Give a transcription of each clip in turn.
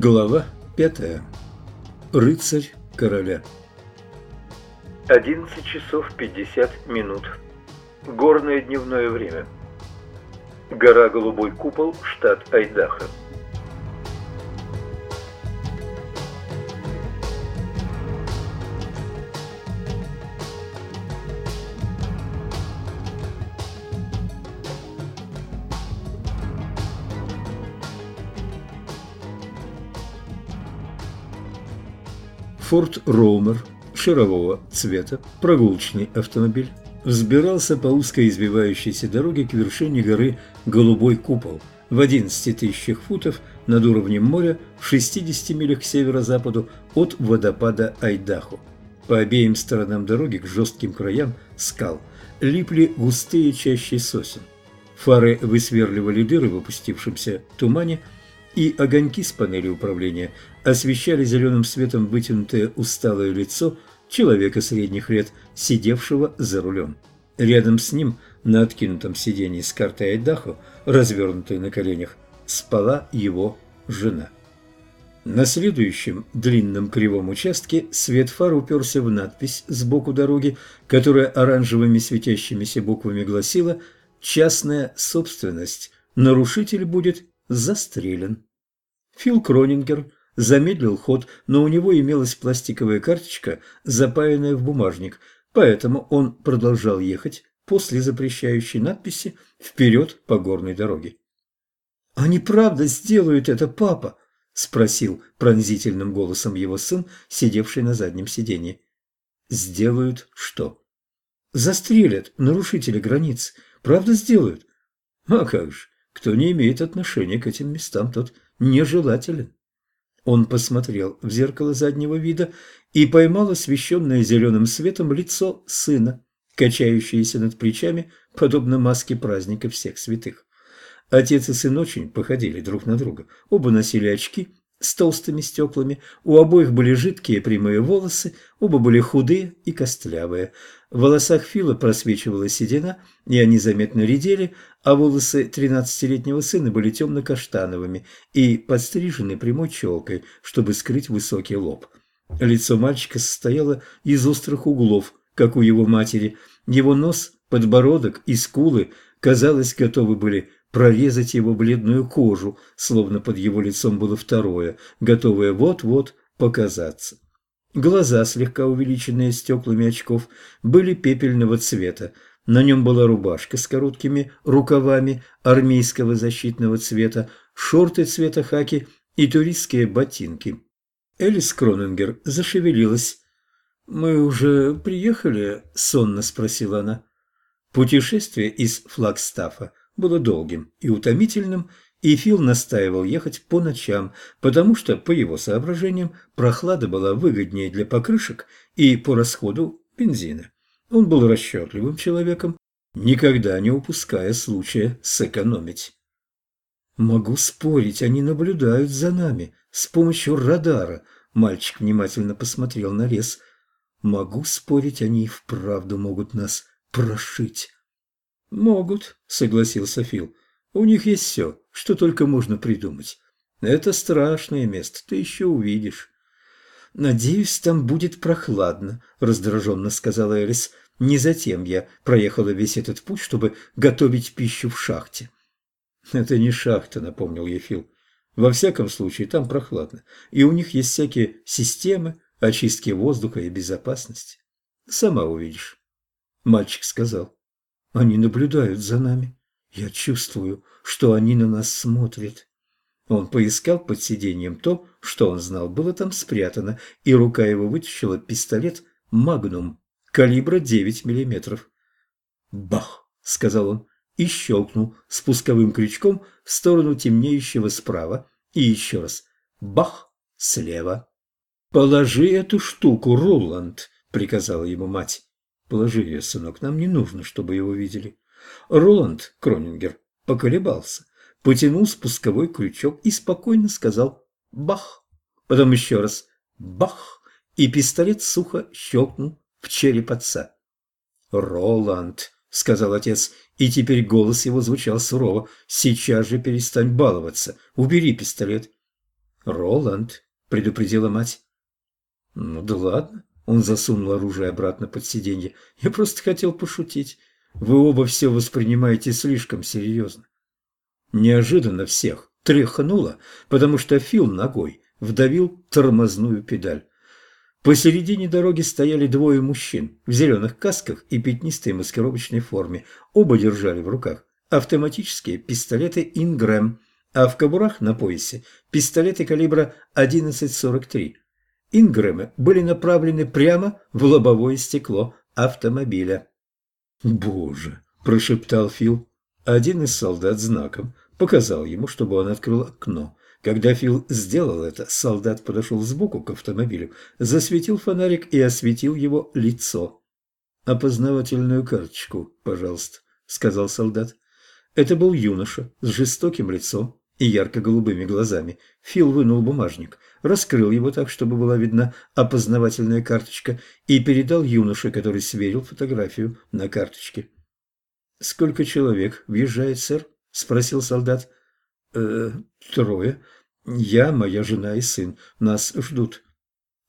Глава пятая. Рыцарь короля. 11 часов 50 минут. Горное дневное время. Гора Голубой Купол, штат Айдахо. Форд Роумер шарового цвета, прогулочный автомобиль, взбирался по узкой избивающейся дороге к вершине горы Голубой Купол в 11 тысячах футов над уровнем моря в 60 милях к северо-западу от водопада Айдахо. По обеим сторонам дороги к жестким краям скал липли густые чащи сосен. Фары высверливали дыры в опустившемся тумане, и огоньки с панели управления освещали зеленым светом вытянутое усталое лицо человека средних лет, сидевшего за рулем. Рядом с ним, на откинутом сиденье с картой Айдахо, развернутой на коленях, спала его жена. На следующем длинном кривом участке свет фар уперся в надпись сбоку дороги, которая оранжевыми светящимися буквами гласила «Частная собственность. Нарушитель будет застрелен». Фил Кронингер замедлил ход, но у него имелась пластиковая карточка, запаянная в бумажник, поэтому он продолжал ехать после запрещающей надписи вперед по горной дороге. «Они правда сделают это, папа?» – спросил пронзительным голосом его сын, сидевший на заднем сиденье. «Сделают что?» «Застрелят нарушителя границ. Правда сделают?» «А как же, кто не имеет отношения к этим местам, тот нежелателен». Он посмотрел в зеркало заднего вида и поймал освещенное зеленым светом лицо сына, качающееся над плечами, подобно маске праздника всех святых. Отец и сын очень походили друг на друга. Оба носили очки с толстыми стеклами, у обоих были жидкие прямые волосы, оба были худые и костлявые. В волосах Фила просвечивала седина, и они заметно редели, а волосы тринадцатилетнего сына были темно-каштановыми и подстрижены прямой челкой, чтобы скрыть высокий лоб. Лицо мальчика состояло из острых углов, как у его матери. Его нос, подбородок и скулы, казалось, готовы были прорезать его бледную кожу, словно под его лицом было второе, готовое вот-вот показаться. Глаза, слегка увеличенные стеклами очков, были пепельного цвета. На нем была рубашка с короткими рукавами армейского защитного цвета, шорты цвета хаки и туристские ботинки. Элис Кронингер зашевелилась. «Мы уже приехали?» – сонно спросила она. Путешествие из Флагстафа было долгим и утомительным, и Фил настаивал ехать по ночам, потому что, по его соображениям, прохлада была выгоднее для покрышек и по расходу бензина. Он был расчетливым человеком, никогда не упуская случая сэкономить. «Могу спорить, они наблюдают за нами с помощью радара», – мальчик внимательно посмотрел на лес. «Могу спорить, они и вправду могут нас прошить». «Могут», — согласился Фил. «У них есть все, что только можно придумать. Это страшное место, ты еще увидишь». «Надеюсь, там будет прохладно», — раздраженно сказала Элис. «Не затем я проехала весь этот путь, чтобы готовить пищу в шахте». «Это не шахта», — напомнил ей Фил. «Во всяком случае, там прохладно, и у них есть всякие системы очистки воздуха и безопасности. Сама увидишь». Мальчик сказал. Они наблюдают за нами. Я чувствую, что они на нас смотрят. Он поискал под сиденьем то, что он знал, было там спрятано, и рука его вытащила пистолет «Магнум» калибра 9 миллиметров. «Бах!» — сказал он и щелкнул спусковым крючком в сторону темнеющего справа и еще раз «Бах!» слева. «Положи эту штуку, Роланд!» — приказала ему мать. Положи ее, сынок, нам не нужно, чтобы его видели. Роланд Кронингер поколебался, потянул спусковой крючок и спокойно сказал «бах». Потом еще раз «бах», и пистолет сухо щелкнул в череп отца. «Роланд», — сказал отец, и теперь голос его звучал сурово, — «сейчас же перестань баловаться, убери пистолет». «Роланд», — предупредила мать. «Ну да ладно». Он засунул оружие обратно под сиденье. «Я просто хотел пошутить. Вы оба все воспринимаете слишком серьезно». Неожиданно всех тряхнуло, потому что Фил ногой вдавил тормозную педаль. Посередине дороги стояли двое мужчин в зеленых касках и пятнистой маскировочной форме. Оба держали в руках автоматические пистолеты «Ингрэм», а в кобурах на поясе пистолеты калибра 11,43. Ингрэмы были направлены прямо в лобовое стекло автомобиля. «Боже!» – прошептал Фил. Один из солдат знаком показал ему, чтобы он открыл окно. Когда Фил сделал это, солдат подошел сбоку к автомобилю, засветил фонарик и осветил его лицо. «Опознавательную карточку, пожалуйста», — сказал солдат. Это был юноша с жестоким лицом и ярко-голубыми глазами. Фил вынул бумажник, раскрыл его так, чтобы была видна опознавательная карточка, и передал юноше, который сверил фотографию на карточке. «Сколько человек въезжает, сэр?» – спросил солдат. «Э, «Трое. Я, моя жена и сын. Нас ждут».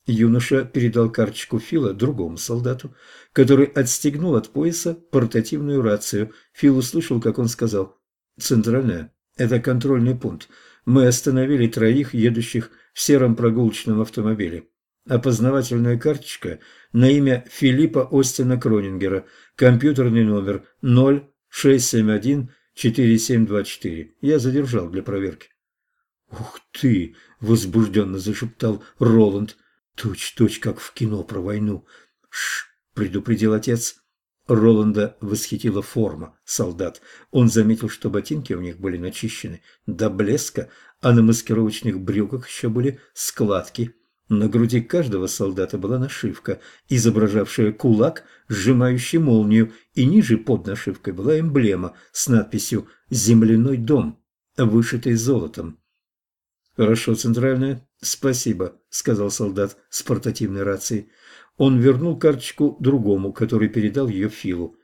Юноша передал карточку Фила другому солдату, который отстегнул от пояса портативную рацию. Фил услышал, как он сказал «Центральная. Это контрольный пункт. Мы остановили троих, едущих в сером прогулочном автомобиле. Опознавательная карточка на имя Филиппа Остина Кронингера. Компьютерный номер 0671-4724. Я задержал для проверки. «Ух ты!» – возбужденно зашептал Роланд. «Точь-точь, как в кино про войну!» «Ш!» – предупредил отец. Роланда восхитила форма солдат. Он заметил, что ботинки у них были начищены до блеска, а на маскировочных брюках еще были складки. На груди каждого солдата была нашивка, изображавшая кулак, сжимающий молнию, и ниже под нашивкой была эмблема с надписью «Земляной дом», вышитой золотом. «Хорошо, центральная. Спасибо», — сказал солдат с портативной рацией. Он вернул карточку другому, который передал ее Филу.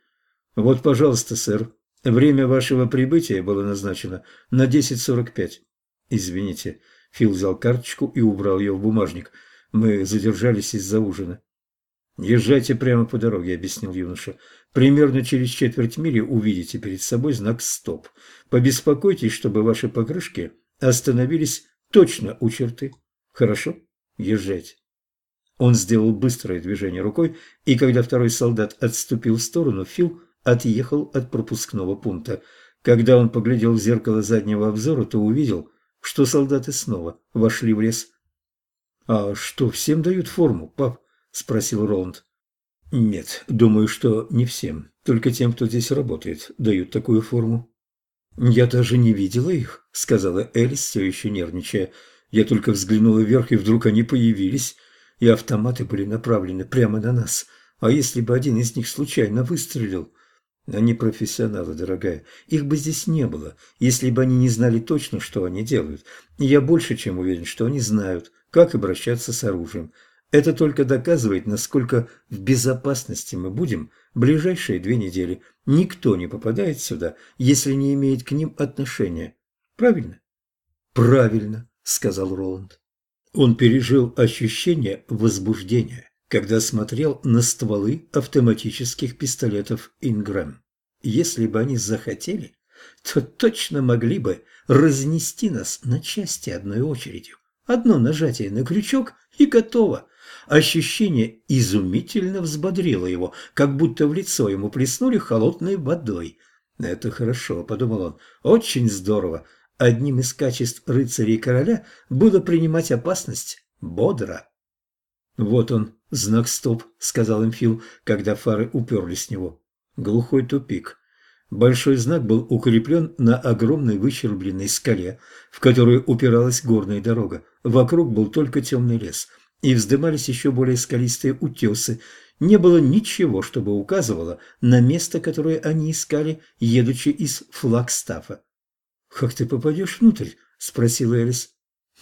«Вот, пожалуйста, сэр, время вашего прибытия было назначено на 10.45». «Извините». Фил взял карточку и убрал ее в бумажник. «Мы задержались из-за ужина». «Езжайте прямо по дороге», — объяснил юноша. «Примерно через четверть мили увидите перед собой знак «Стоп». Побеспокойтесь, чтобы ваши покрышки остановились точно у черты. Хорошо? Езжайте». Он сделал быстрое движение рукой, и когда второй солдат отступил в сторону, Фил отъехал от пропускного пункта. Когда он поглядел в зеркало заднего обзора, то увидел, что солдаты снова вошли в лес. «А что, всем дают форму, пап?» – спросил Роланд. «Нет, думаю, что не всем. Только тем, кто здесь работает, дают такую форму». «Я даже не видела их», – сказала Элис, все еще нервничая. «Я только взглянула вверх, и вдруг они появились» и автоматы были направлены прямо на нас. А если бы один из них случайно выстрелил? Они профессионалы, дорогая. Их бы здесь не было, если бы они не знали точно, что они делают. И я больше чем уверен, что они знают, как обращаться с оружием. Это только доказывает, насколько в безопасности мы будем ближайшие две недели. Никто не попадает сюда, если не имеет к ним отношения. Правильно? Правильно, сказал Роланд. Он пережил ощущение возбуждения, когда смотрел на стволы автоматических пистолетов «Ингрэм». Если бы они захотели, то точно могли бы разнести нас на части одной очередью. Одно нажатие на крючок и готово. Ощущение изумительно взбодрило его, как будто в лицо ему плеснули холодной водой. «Это хорошо», — подумал он, — «очень здорово. Одним из качеств рыцарей короля было принимать опасность бодро. «Вот он, знак «Стоп», — сказал им Фил, когда фары уперлись в него. Глухой тупик. Большой знак был укреплен на огромной выщербленной скале, в которую упиралась горная дорога. Вокруг был только темный лес, и вздымались еще более скалистые утесы. Не было ничего, чтобы указывало на место, которое они искали, едучи из Флагстафа. «Как ты попадешь внутрь?» – спросила Элис.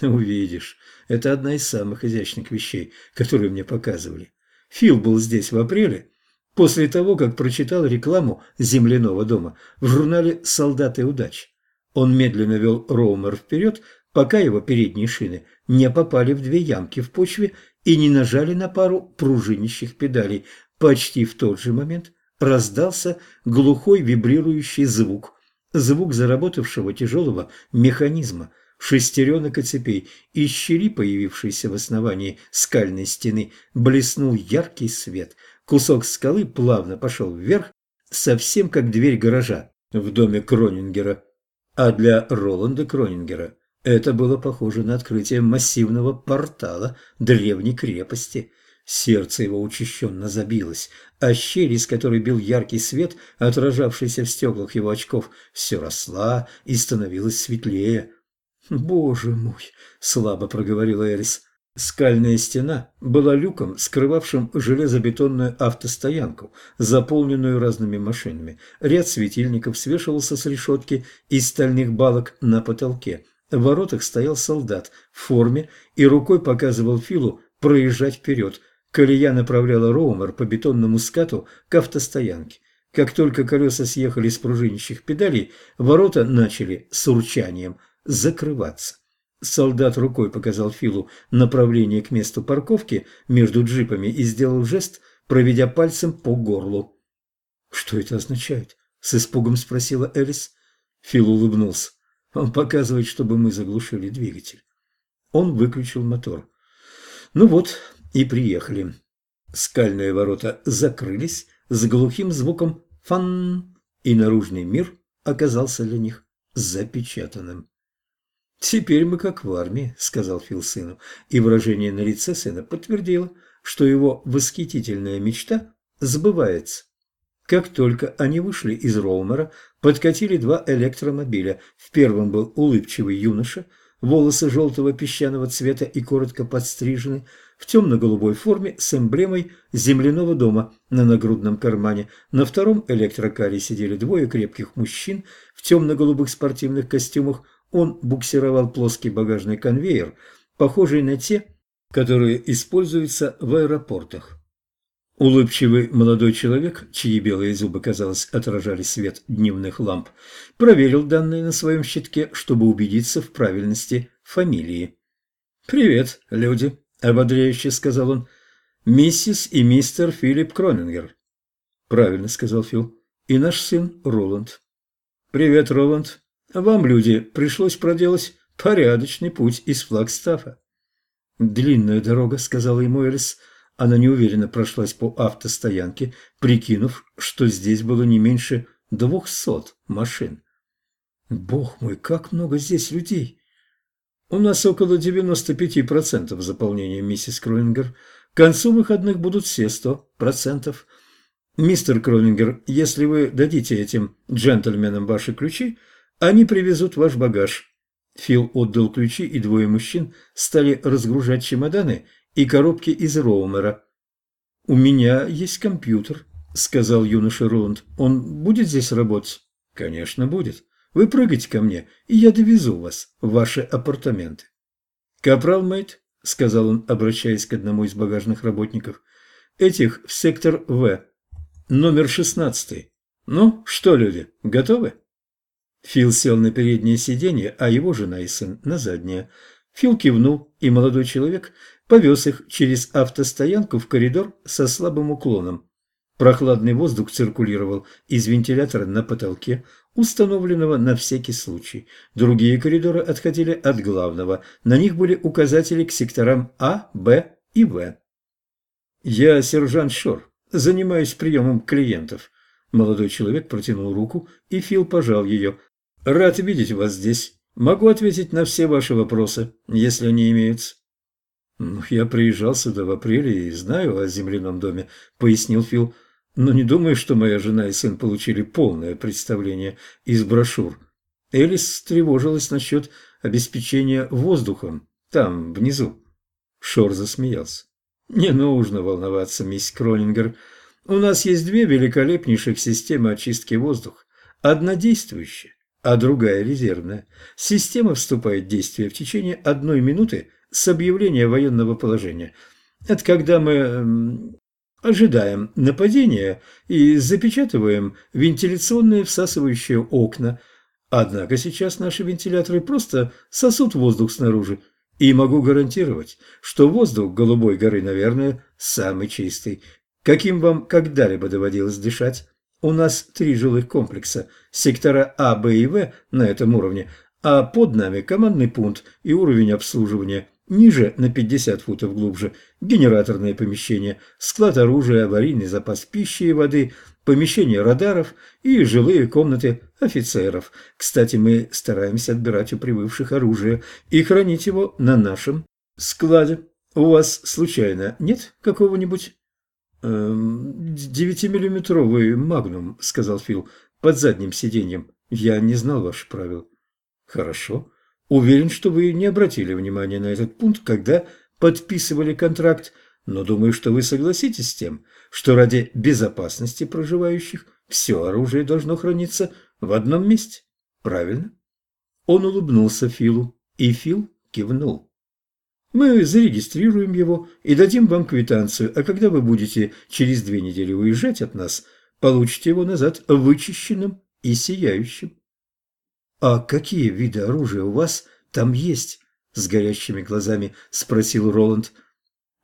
«Увидишь. Это одна из самых изящных вещей, которые мне показывали. Фил был здесь в апреле, после того, как прочитал рекламу земляного дома в журнале «Солдаты удачи». Он медленно вел Роумер вперед, пока его передние шины не попали в две ямки в почве и не нажали на пару пружинящих педалей. Почти в тот же момент раздался глухой вибрирующий звук. Звук заработавшего тяжелого механизма, шестеренок и цепей. Из щели, появившейся в основании скальной стены, блеснул яркий свет. Кусок скалы плавно пошел вверх, совсем как дверь гаража в доме Кронингера. А для Роланда Кронингера это было похоже на открытие массивного портала древней крепости. Сердце его учащенно забилось, а щель, из которой бил яркий свет, отражавшийся в стеклах его очков, все росла и становилась светлее. «Боже мой!» – слабо проговорила Элис. Скальная стена была люком, скрывавшим железобетонную автостоянку, заполненную разными машинами. Ряд светильников свешивался с решетки из стальных балок на потолке. В воротах стоял солдат в форме и рукой показывал Филу проезжать вперед. Колея направляла Роумер по бетонному скату к автостоянке. Как только колеса съехали с пружинищих педалей, ворота начали с урчанием закрываться. Солдат рукой показал Филу направление к месту парковки между джипами и сделал жест, проведя пальцем по горлу. «Что это означает?» – с испугом спросила Элис. Фил улыбнулся. «Он показывает, чтобы мы заглушили двигатель». Он выключил мотор. «Ну вот, и приехали». Скальные ворота закрылись с глухим звуком «фан», и наружный мир оказался для них запечатанным. «Теперь мы как в армии», — сказал Фил сыну, и выражение на лице сына подтвердило, что его восхитительная мечта сбывается. Как только они вышли из Роумера, подкатили два электромобиля. В первом был улыбчивый юноша, волосы желтого песчаного цвета и коротко подстрижены, в темно-голубой форме с эмблемой земляного дома на нагрудном кармане. На втором электрокаре сидели двое крепких мужчин в темно-голубых спортивных костюмах, он буксировал плоский багажный конвейер, похожий на те, которые используются в аэропортах. Улыбчивый молодой человек, чьи белые зубы, казалось, отражали свет дневных ламп, проверил данные на своем щитке, чтобы убедиться в правильности фамилии. «Привет, люди», — ободряюще сказал он. «Миссис и мистер Филипп Кронингер». «Правильно», — сказал Фил. «И наш сын Роланд». «Привет, Роланд. Вам, люди, пришлось проделать порядочный путь из Флагстафа. «Длинная дорога», — сказала ему Элис. Она неуверенно прошлась по автостоянке, прикинув, что здесь было не меньше двухсот машин. «Бог мой, как много здесь людей!» «У нас около 95% заполнения, миссис Кроингер. К концу выходных будут все 100%. Мистер Кроингер, если вы дадите этим джентльменам ваши ключи, они привезут ваш багаж». Фил отдал ключи, и двое мужчин стали разгружать чемоданы и коробки из Роумера. «У меня есть компьютер», — сказал юноша Роланд. «Он будет здесь работать?» «Конечно, будет. Вы прыгайте ко мне, и я довезу вас в ваши апартаменты». «Капрал Мэйт», — сказал он, обращаясь к одному из багажных работников, — «этих в сектор В, номер шестнадцатый. Ну, что, люди, готовы?» Фил сел на переднее сиденье, а его жена и сын на заднее. Фил кивнул, и молодой человек повез их через автостоянку в коридор со слабым уклоном. Прохладный воздух циркулировал из вентилятора на потолке, установленного на всякий случай. Другие коридоры отходили от главного. На них были указатели к секторам А, Б и В. «Я сержант Шор. Занимаюсь приемом клиентов». Молодой человек протянул руку, и Фил пожал ее, Рад видеть вас здесь. Могу ответить на все ваши вопросы, если они имеются. «Ну, «Я приезжал сюда в апреле и знаю о земляном доме», — пояснил Фил. «Но не думаю, что моя жена и сын получили полное представление из брошюр». Элис тревожилась насчет обеспечения воздухом там, внизу. Шор засмеялся. «Не нужно волноваться, мисс Кронингер. У нас есть две великолепнейших системы очистки воздуха. Одна действующая, а другая резервная. Система вступает в действие в течение одной минуты с объявления военного положения. Это когда мы эм, ожидаем нападения и запечатываем вентиляционные всасывающие окна. Однако сейчас наши вентиляторы просто сосут воздух снаружи, и могу гарантировать, что воздух Голубой горы, наверное, самый чистый, каким вам когда-либо доводилось дышать. У нас три жилых комплекса, сектора А, Б и В на этом уровне, а под нами командный пункт и уровень обслуживания. Ниже, на 50 футов глубже, генераторное помещение, склад оружия, аварийный запас пищи и воды, помещение радаров и жилые комнаты офицеров. Кстати, мы стараемся отбирать у прибывших оружие и хранить его на нашем складе. У вас, случайно, нет какого-нибудь... «Эм, «Девятимиллиметровый магнум», — сказал Фил, — «под задним сиденьем. Я не знал ваших правил». «Хорошо. Уверен, что вы не обратили внимания на этот пункт, когда подписывали контракт, но думаю, что вы согласитесь с тем, что ради безопасности проживающих все оружие должно храниться в одном месте. Правильно?» Он улыбнулся Филу, и Фил кивнул. «Мы зарегистрируем его и дадим вам квитанцию, а когда вы будете через две недели уезжать от нас, получите его назад вычищенным и сияющим». «А какие виды оружия у вас там есть?» – с горящими глазами спросил Роланд.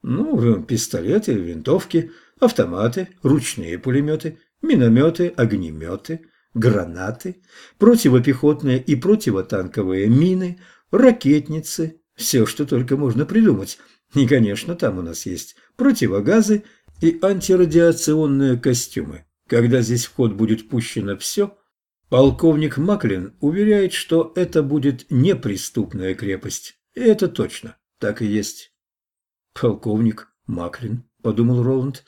«Ну, пистолеты, винтовки, автоматы, ручные пулеметы, минометы, огнеметы, гранаты, противопехотные и противотанковые мины, ракетницы, все, что только можно придумать. И, конечно, там у нас есть противогазы и антирадиационные костюмы. Когда здесь в ход будет пущено все, Полковник Маклин уверяет, что это будет неприступная крепость. И это точно, так и есть. Полковник Маклин, подумал Роланд.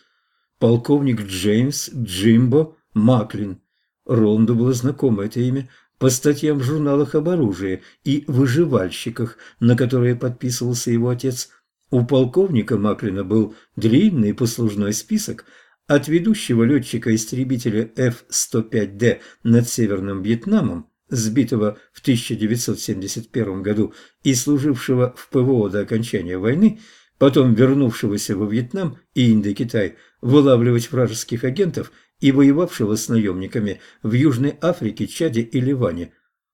Полковник Джеймс Джимбо Маклин. Роланду было знакомо это имя по статьям в журналах об оружии и выживальщиках, на которые подписывался его отец. У полковника Маклина был длинный послужной список – от ведущего летчика-истребителя F-105D над Северным Вьетнамом, сбитого в 1971 году и служившего в ПВО до окончания войны, потом вернувшегося во Вьетнам и Индокитай вылавливать вражеских агентов и воевавшего с наемниками в Южной Африке, Чаде и Ливане.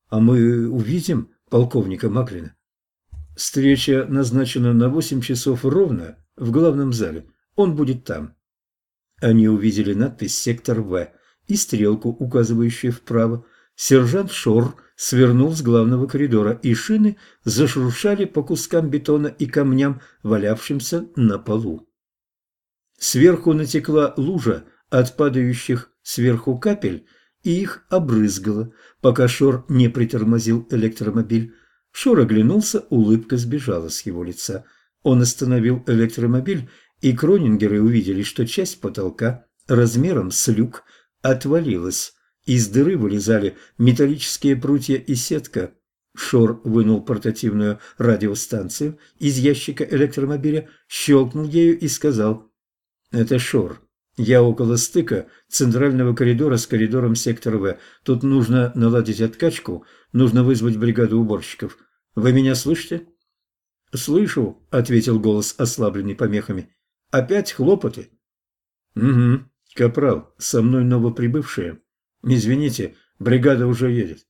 А мы увидим полковника Маклина. Встреча назначена на 8 часов ровно в главном зале. Он будет там. Они увидели надпись «Сектор В» и стрелку, указывающую вправо. Сержант Шор свернул с главного коридора, и шины зашуршали по кускам бетона и камням, валявшимся на полу. Сверху натекла лужа от падающих сверху капель, и их обрызгало, пока Шор не притормозил электромобиль. Шор оглянулся, улыбка сбежала с его лица. Он остановил электромобиль и Кронингеры увидели, что часть потолка размером с люк отвалилась. Из дыры вылезали металлические прутья и сетка. Шор вынул портативную радиостанцию из ящика электромобиля, щелкнул ею и сказал «Это Шор. Я около стыка центрального коридора с коридором сектора В. Тут нужно наладить откачку, нужно вызвать бригаду уборщиков. Вы меня слышите?» «Слышу», — ответил голос, ослабленный помехами. Опять хлопоты? Угу, капрал, со мной новоприбывшие. Извините, бригада уже едет.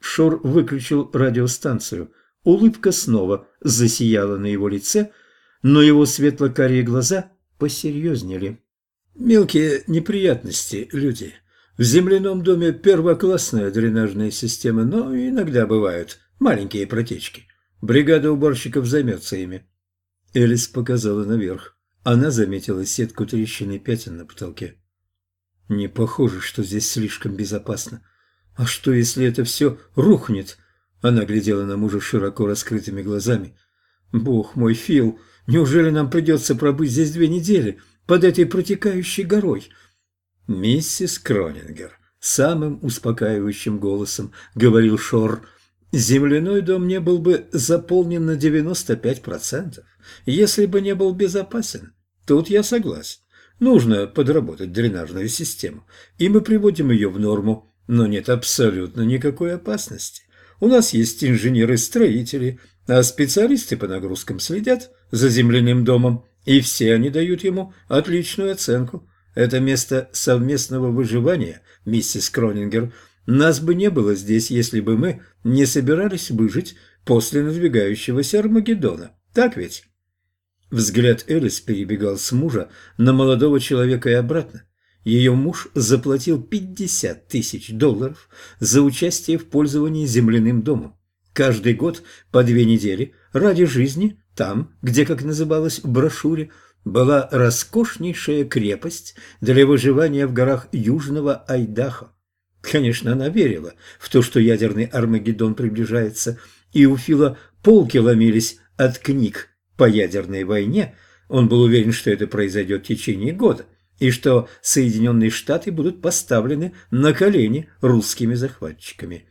Шор выключил радиостанцию. Улыбка снова засияла на его лице, но его светло-карие глаза посерьезнели. Мелкие неприятности, люди. В земляном доме первоклассная дренажная система, но иногда бывают маленькие протечки. Бригада уборщиков займется ими. Элис показала наверх. Она заметила сетку трещин и пятен на потолке. Не похоже, что здесь слишком безопасно. А что, если это все рухнет? Она глядела на мужа широко раскрытыми глазами. Бог мой, Фил, неужели нам придется пробыть здесь две недели под этой протекающей горой? Миссис Кронингер самым успокаивающим голосом говорил Шор. Земляной дом не был бы заполнен на 95%, если бы не был безопасен. Тут я согласен. Нужно подработать дренажную систему, и мы приводим ее в норму, но нет абсолютно никакой опасности. У нас есть инженеры-строители, а специалисты по нагрузкам следят за земляным домом, и все они дают ему отличную оценку. Это место совместного выживания, миссис Кронингер. Нас бы не было здесь, если бы мы не собирались выжить после надвигающегося Армагеддона. Так ведь?» Взгляд Элис перебегал с мужа на молодого человека и обратно. Ее муж заплатил 50 тысяч долларов за участие в пользовании земляным домом. Каждый год по две недели ради жизни там, где, как называлось в брошюре, была роскошнейшая крепость для выживания в горах Южного Айдахо. Конечно, она верила в то, что ядерный Армагеддон приближается, и у Фила полки ломились от книг по ядерной войне. Он был уверен, что это произойдет в течение года – и что Соединенные Штаты будут поставлены на колени русскими захватчиками.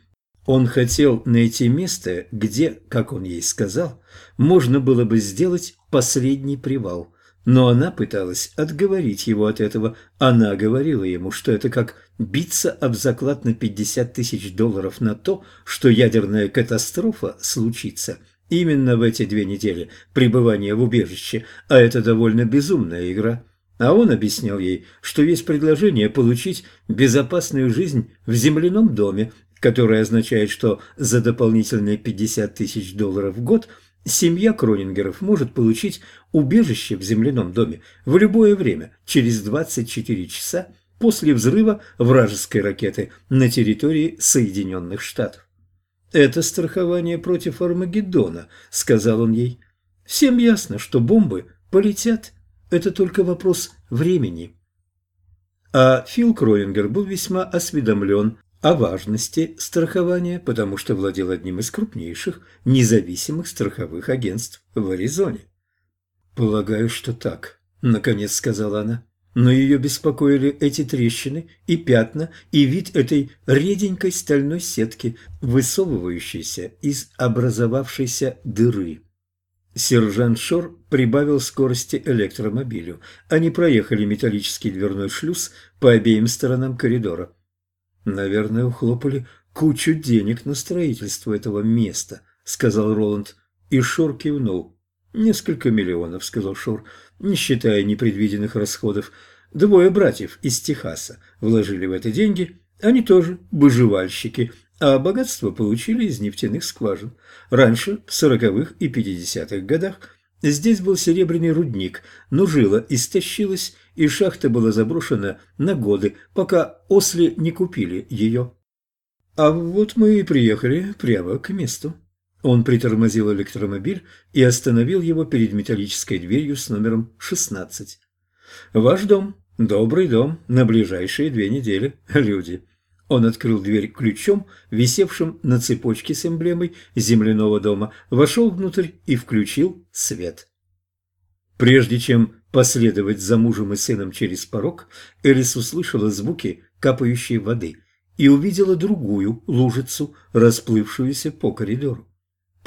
Он хотел найти место, где, как он ей сказал, можно было бы сделать последний привал. Но она пыталась отговорить его от этого. Она говорила ему, что это как биться об заклад на 50 тысяч долларов на то, что ядерная катастрофа случится именно в эти две недели пребывания в убежище, а это довольно безумная игра. А он объяснял ей, что есть предложение получить безопасную жизнь в земляном доме, которое означает, что за дополнительные 50 тысяч долларов в год семья Кронингеров может получить убежище в земляном доме в любое время, через 24 часа после взрыва вражеской ракеты на территории Соединенных Штатов. «Это страхование против Армагеддона», — сказал он ей. «Всем ясно, что бомбы полетят». Это только вопрос времени. А Фил Кроингер был весьма осведомлен о важности страхования, потому что владел одним из крупнейших независимых страховых агентств в Аризоне. «Полагаю, что так», — наконец сказала она. Но ее беспокоили эти трещины и пятна, и вид этой реденькой стальной сетки, высовывающейся из образовавшейся дыры. Сержант Шор прибавил скорости электромобилю. Они проехали металлический дверной шлюз по обеим сторонам коридора. «Наверное, ухлопали кучу денег на строительство этого места», — сказал Роланд. И Шор кивнул. «Несколько миллионов», — сказал Шор, не считая непредвиденных расходов. «Двое братьев из Техаса вложили в это деньги. Они тоже выживальщики, а богатство получили из нефтяных скважин. Раньше, в сороковых и пятидесятых годах, здесь был серебряный рудник, но жила истощилась, и шахта была заброшена на годы, пока осли не купили ее. А вот мы и приехали прямо к месту. Он притормозил электромобиль и остановил его перед металлической дверью с номером 16. «Ваш дом. Добрый дом. На ближайшие две недели. Люди. Он открыл дверь ключом, висевшим на цепочке с эмблемой земляного дома, вошел внутрь и включил свет. Прежде чем последовать за мужем и сыном через порог, Элис услышала звуки капающей воды и увидела другую лужицу, расплывшуюся по коридору.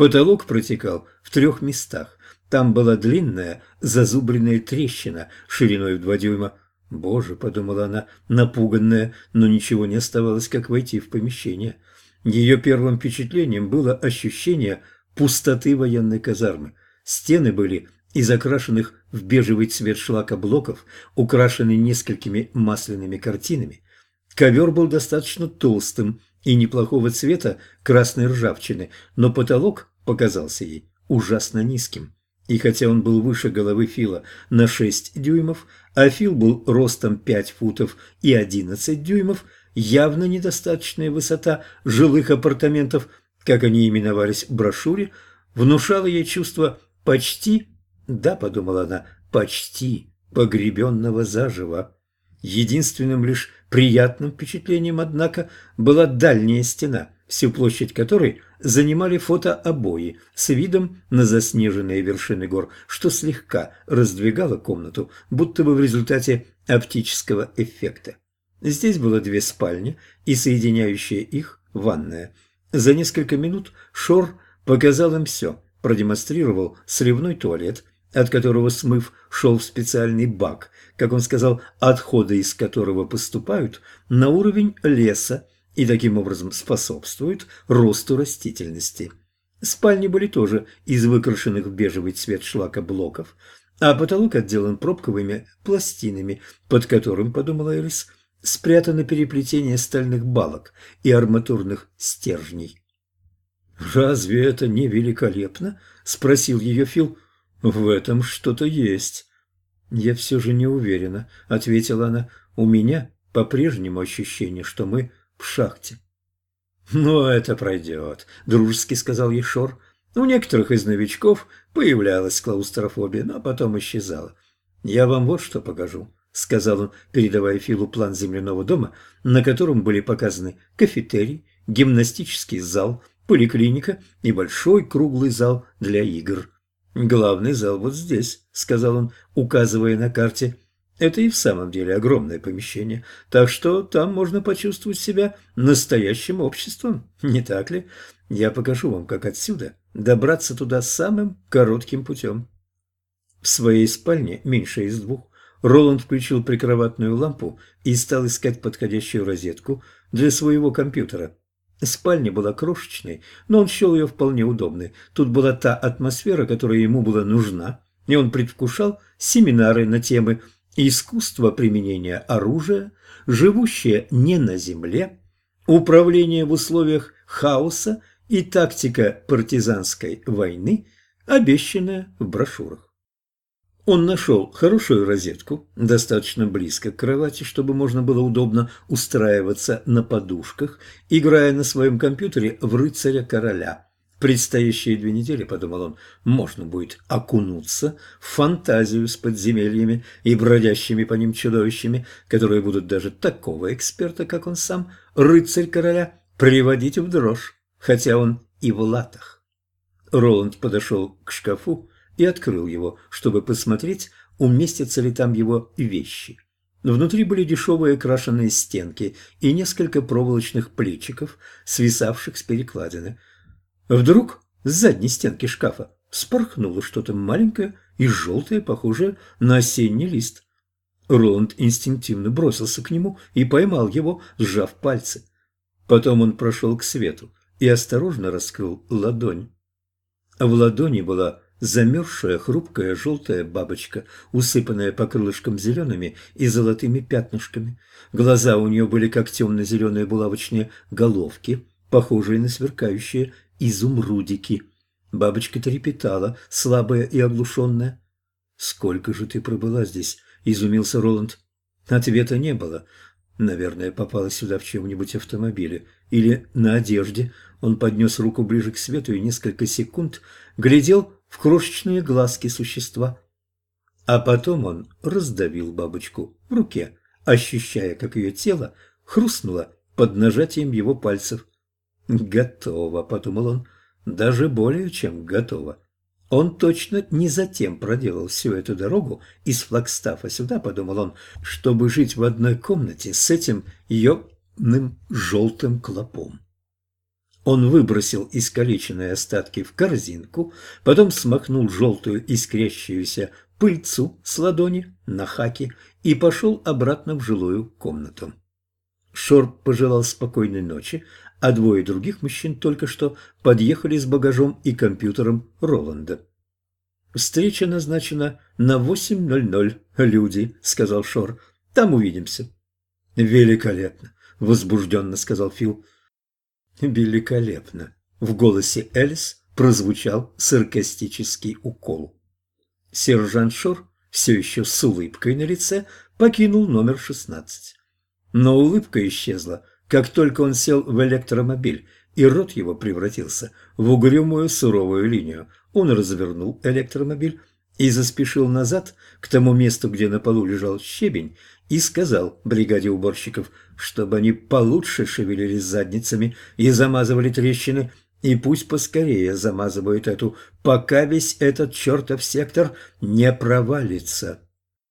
Потолок протекал в трех местах. Там была длинная зазубренная трещина шириной в два дюйма, «Боже», — подумала она, напуганная, но ничего не оставалось, как войти в помещение. Ее первым впечатлением было ощущение пустоты военной казармы. Стены были из окрашенных в бежевый цвет шлака блоков, украшены несколькими масляными картинами. Ковер был достаточно толстым и неплохого цвета красной ржавчины, но потолок показался ей ужасно низким. И хотя он был выше головы Фила на 6 дюймов, а Фил был ростом 5 футов и 11 дюймов, явно недостаточная высота жилых апартаментов, как они именовались в брошюре, внушала ей чувство почти, да, подумала она, почти погребенного заживо. Единственным лишь приятным впечатлением, однако, была дальняя стена – всю площадь которой занимали фотообои с видом на заснеженные вершины гор, что слегка раздвигало комнату, будто бы в результате оптического эффекта. Здесь было две спальни и соединяющая их ванная. За несколько минут Шор показал им все, продемонстрировал сливной туалет, от которого смыв шел в специальный бак, как он сказал, отходы из которого поступают на уровень леса, и таким образом способствуют росту растительности. Спальни были тоже из выкрашенных в бежевый цвет шлака блоков, а потолок отделан пробковыми пластинами, под которым, подумала Элис, спрятано переплетение стальных балок и арматурных стержней. «Разве это не великолепно?» – спросил ее Фил. «В этом что-то есть». «Я все же не уверена», – ответила она. «У меня по-прежнему ощущение, что мы в шахте». «Но это пройдет», – дружески сказал ей Шор. «У некоторых из новичков появлялась клаустрофобия, но потом исчезала. Я вам вот что покажу». — сказал он, передавая Филу план земляного дома, на котором были показаны кафетерий, гимнастический зал, поликлиника и большой круглый зал для игр. «Главный зал вот здесь», — сказал он, указывая на карте. «Это и в самом деле огромное помещение, так что там можно почувствовать себя настоящим обществом, не так ли? Я покажу вам, как отсюда добраться туда самым коротким путем». В своей спальне, меньше из двух, Роланд включил прикроватную лампу и стал искать подходящую розетку для своего компьютера. Спальня была крошечной, но он счел ее вполне удобной. Тут была та атмосфера, которая ему была нужна, и он предвкушал семинары на темы искусство применения оружия, живущее не на земле, управление в условиях хаоса и тактика партизанской войны, обещанная в брошюрах. Он нашел хорошую розетку, достаточно близко к кровати, чтобы можно было удобно устраиваться на подушках, играя на своем компьютере в рыцаря-короля. Предстоящие две недели, подумал он, можно будет окунуться в фантазию с подземельями и бродящими по ним чудовищами, которые будут даже такого эксперта, как он сам, рыцарь-короля, приводить в дрожь, хотя он и в латах. Роланд подошел к шкафу, и открыл его, чтобы посмотреть, уместятся ли там его вещи. Внутри были дешевые крашеные стенки и несколько проволочных плечиков, свисавших с перекладины. Вдруг с задней стенки шкафа вспорхнуло что-то маленькое и желтое, похожее на осенний лист. Роланд инстинктивно бросился к нему и поймал его, сжав пальцы. Потом он прошел к свету и осторожно раскрыл ладонь. В ладони была замерзшая хрупкая желтая бабочка, усыпанная по крылышкам зелеными и золотыми пятнышками. Глаза у нее были как темно-зеленые булавочные головки, похожие на сверкающие изумрудики. Бабочка трепетала, слабая и оглушенная. «Сколько же ты пробыла здесь?» – изумился Роланд. Ответа не было. Наверное, попала сюда в чем-нибудь автомобиле. Или на одежде. Он поднес руку ближе к свету и несколько секунд глядел в крошечные глазки существа. А потом он раздавил бабочку в руке, ощущая, как ее тело хрустнуло под нажатием его пальцев. «Готово», — подумал он, — «даже более чем готово». Он точно не затем проделал всю эту дорогу из Флагстафа сюда, подумал он, чтобы жить в одной комнате с этим ёбным желтым клопом. Он выбросил искалеченные остатки в корзинку, потом смахнул желтую искрящуюся пыльцу с ладони на хаке и пошел обратно в жилую комнату. Шор пожелал спокойной ночи, а двое других мужчин только что подъехали с багажом и компьютером Роланда. «Встреча назначена на 8.00, люди», — сказал Шор. «Там увидимся». «Великолепно», — возбужденно сказал Фил. «Великолепно!» В голосе Элис прозвучал саркастический укол. Сержант Шор, все еще с улыбкой на лице, покинул номер 16. Но улыбка исчезла, как только он сел в электромобиль, и рот его превратился в угрюмую суровую линию. Он развернул электромобиль и заспешил назад к тому месту, где на полу лежал щебень, и сказал бригаде уборщиков, чтобы они получше шевелились задницами и замазывали трещины, и пусть поскорее замазывают эту, пока весь этот чертов сектор не провалится.